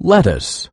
lettuce.